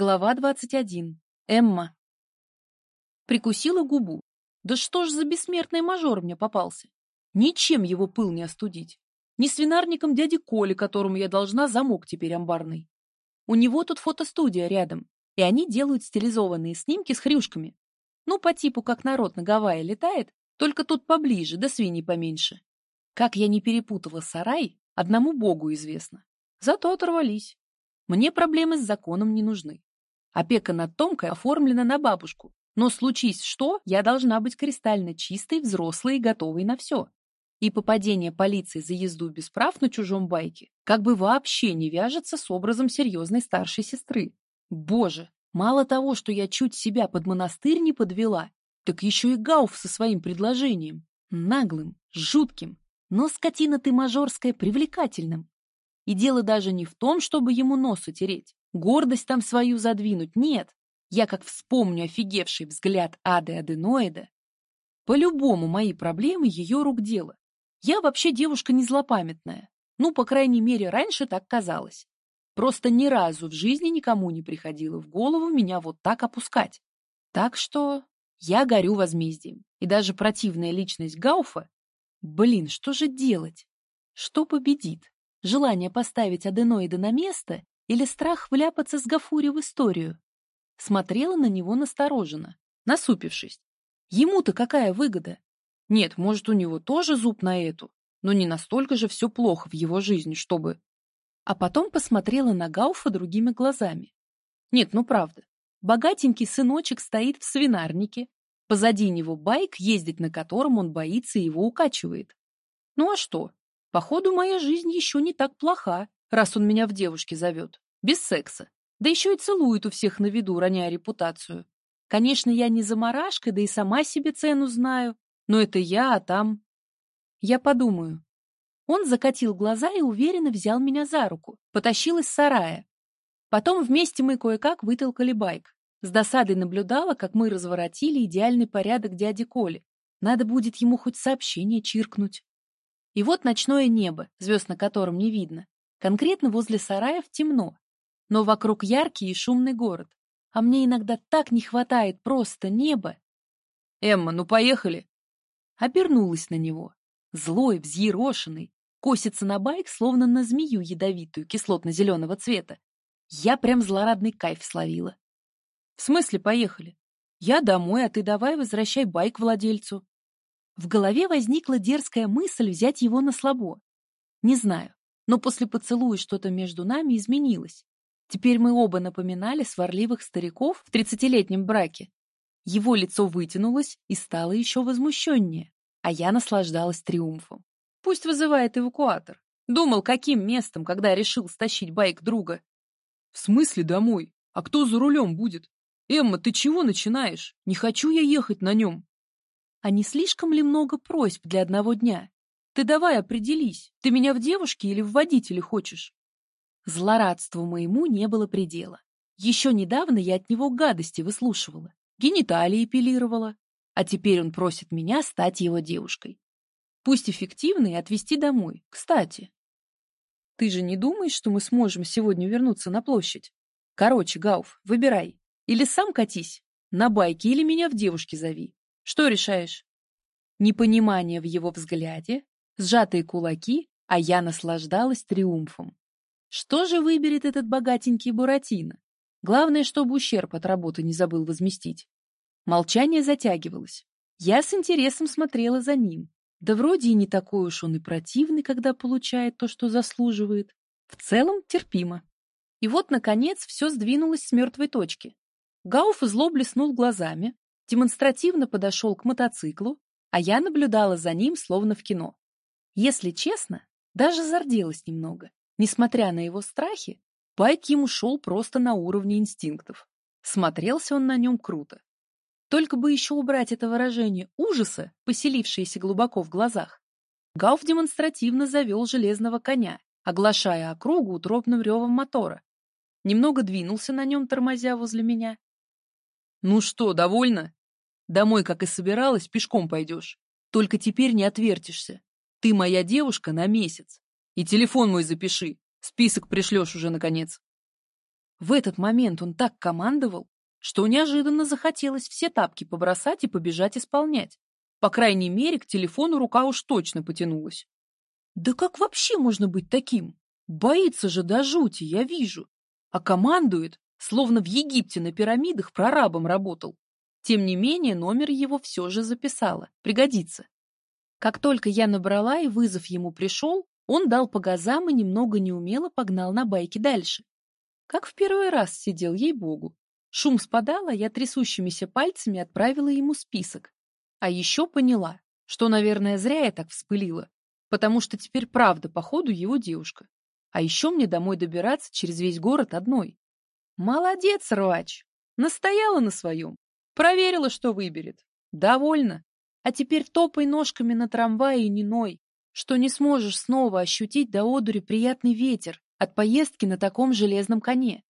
Глава двадцать один. Эмма. Прикусила губу. Да что ж за бессмертный мажор мне попался? Ничем его пыл не остудить. Ни свинарником дяди Коли, которому я должна замок теперь амбарный. У него тут фотостудия рядом, и они делают стилизованные снимки с хрюшками. Ну, по типу, как народ на Гавайи летает, только тут поближе, да свиньи поменьше. Как я не перепутала сарай, одному богу известно. Зато оторвались. Мне проблемы с законом не нужны. Опека над Томкой оформлена на бабушку, но случись что, я должна быть кристально чистой, взрослой и готовой на все. И попадение полиции за езду без прав на чужом байке как бы вообще не вяжется с образом серьезной старшей сестры. Боже, мало того, что я чуть себя под монастырь не подвела, так еще и Гауф со своим предложением. Наглым, жутким, но скотина ты мажорская привлекательным. И дело даже не в том, чтобы ему нос утереть, гордость там свою задвинуть, нет. Я как вспомню офигевший взгляд Ады Аденоида. По-любому мои проблемы ее рук дело. Я вообще девушка не злопамятная. Ну, по крайней мере, раньше так казалось. Просто ни разу в жизни никому не приходило в голову меня вот так опускать. Так что я горю возмездием. И даже противная личность Гауфа... Блин, что же делать? Что победит? Желание поставить аденоида на место или страх вляпаться с Гафури в историю? Смотрела на него настороженно, насупившись. Ему-то какая выгода? Нет, может, у него тоже зуб на эту, но не настолько же все плохо в его жизни, чтобы... А потом посмотрела на Гауфа другими глазами. Нет, ну правда. Богатенький сыночек стоит в свинарнике. Позади него байк, ездить на котором он боится и его укачивает. Ну а что? Походу, моя жизнь еще не так плоха, раз он меня в девушке зовет. Без секса. Да еще и целует у всех на виду, роняя репутацию. Конечно, я не заморашка, да и сама себе цену знаю. Но это я, а там... Я подумаю. Он закатил глаза и уверенно взял меня за руку, потащил из сарая. Потом вместе мы кое-как вытолкали байк. С досадой наблюдала, как мы разворотили идеальный порядок дяди Коли. Надо будет ему хоть сообщение чиркнуть. И вот ночное небо, звезд на котором не видно. Конкретно возле сараев темно, но вокруг яркий и шумный город. А мне иногда так не хватает просто неба. «Эмма, ну поехали!» Обернулась на него. Злой, взъерошенный, косится на байк, словно на змею ядовитую, кислотно-зеленого цвета. Я прям злорадный кайф словила. «В смысле поехали? Я домой, а ты давай возвращай байк владельцу. В голове возникла дерзкая мысль взять его на слабо. Не знаю, но после поцелуя что-то между нами изменилось. Теперь мы оба напоминали сварливых стариков в тридцатилетнем браке. Его лицо вытянулось и стало еще возмущеннее, а я наслаждалась триумфом. Пусть вызывает эвакуатор. Думал, каким местом, когда решил стащить байк друга. В смысле домой? А кто за рулем будет? Эмма, ты чего начинаешь? Не хочу я ехать на нем. А не слишком ли много просьб для одного дня? Ты давай определись, ты меня в девушке или в водителе хочешь? Злорадству моему не было предела. Еще недавно я от него гадости выслушивала, гениталии эпилировала, а теперь он просит меня стать его девушкой. Пусть эффективно и отвезти домой. Кстати, ты же не думаешь, что мы сможем сегодня вернуться на площадь? Короче, Гауф, выбирай. Или сам катись, на байке, или меня в девушке зови. Что решаешь? Непонимание в его взгляде, сжатые кулаки, а я наслаждалась триумфом. Что же выберет этот богатенький Буратино? Главное, чтобы ущерб от работы не забыл возместить. Молчание затягивалось. Я с интересом смотрела за ним. Да вроде и не такой уж он и противный, когда получает то, что заслуживает. В целом терпимо. И вот, наконец, все сдвинулось с мертвой точки. Гауф зло блеснул глазами, демонстративно подошел к мотоциклу, а я наблюдала за ним, словно в кино. Если честно, даже зарделась немного. Несмотря на его страхи, байк ему шел просто на уровне инстинктов. Смотрелся он на нем круто. Только бы еще убрать это выражение ужаса, поселившееся глубоко в глазах. Гауф демонстративно завел железного коня, оглашая округу утробным ревом мотора. Немного двинулся на нем, тормозя возле меня. «Ну что, довольно?» Домой, как и собиралась, пешком пойдешь. Только теперь не отвертишься. Ты моя девушка на месяц. И телефон мой запиши. Список пришлешь уже, наконец. В этот момент он так командовал, что неожиданно захотелось все тапки побросать и побежать исполнять. По крайней мере, к телефону рука уж точно потянулась. Да как вообще можно быть таким? Боится же до жути, я вижу. А командует, словно в Египте на пирамидах прорабом работал. Тем не менее, номер его все же записала. Пригодится. Как только я набрала и вызов ему пришел, он дал по газам и немного неумело погнал на байке дальше. Как в первый раз сидел, ей-богу. Шум спадал, а я трясущимися пальцами отправила ему список. А еще поняла, что, наверное, зря я так вспылила, потому что теперь правда, походу, его девушка. А еще мне домой добираться через весь город одной. Молодец, рвач! Настояла на своем. Проверила, что выберет. Довольно. А теперь топай ножками на трамвае и не ной, что не сможешь снова ощутить до одури приятный ветер от поездки на таком железном коне.